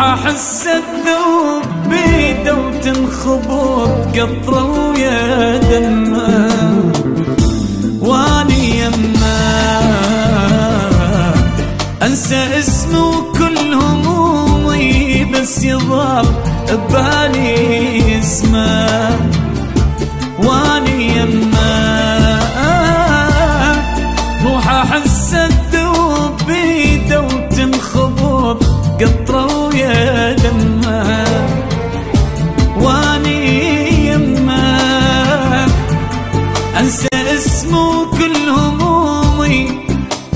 روح أحس الذوب بيده وتنخبط قطرة ويا دمه واني يمه أنسى اسمه وكل همومي بس يظل ببالي اسمه. واني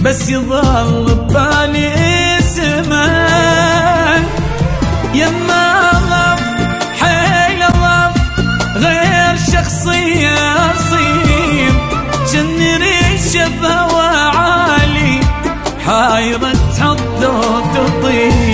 بس يظل ببالي اسمه يما غف حيل غف غير شخصية أصيب جن ريشه بهوى عالي حايرة تحط وتطيب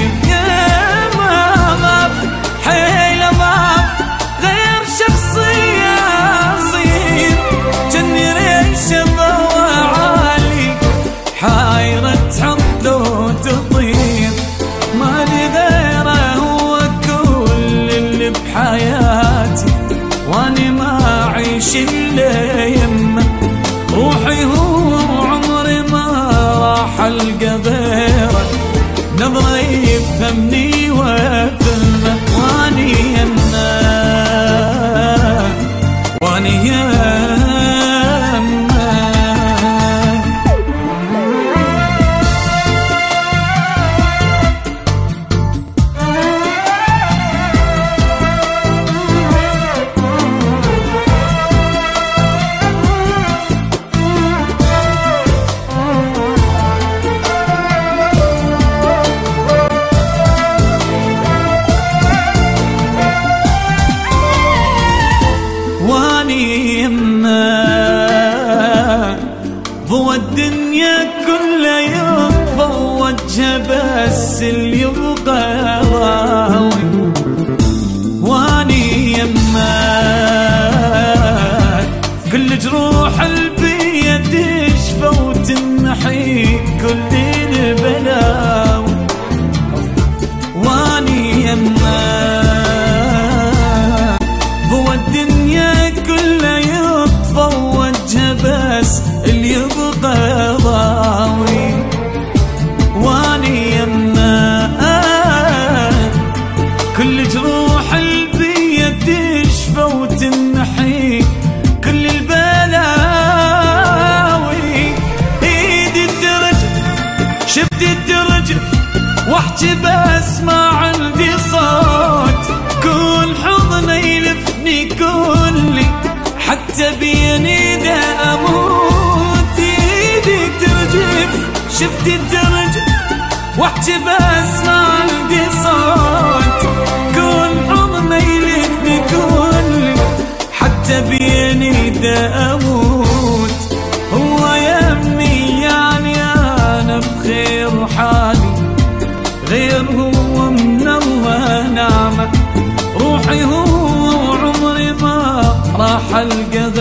القى غيره نظره يفهمني وافهمه واني يمه واني ضوى الدنيا كلها يطفى وجهه بس اللي يبقى شفت ترجف واحكي بس ما عندي صوت كل حضن يلفني كلي حتى بيني دا أموت. هو يمي يعني أنا بخير حالي غير هو من نعمة. روحي هو وعمري ما راح ألقى غير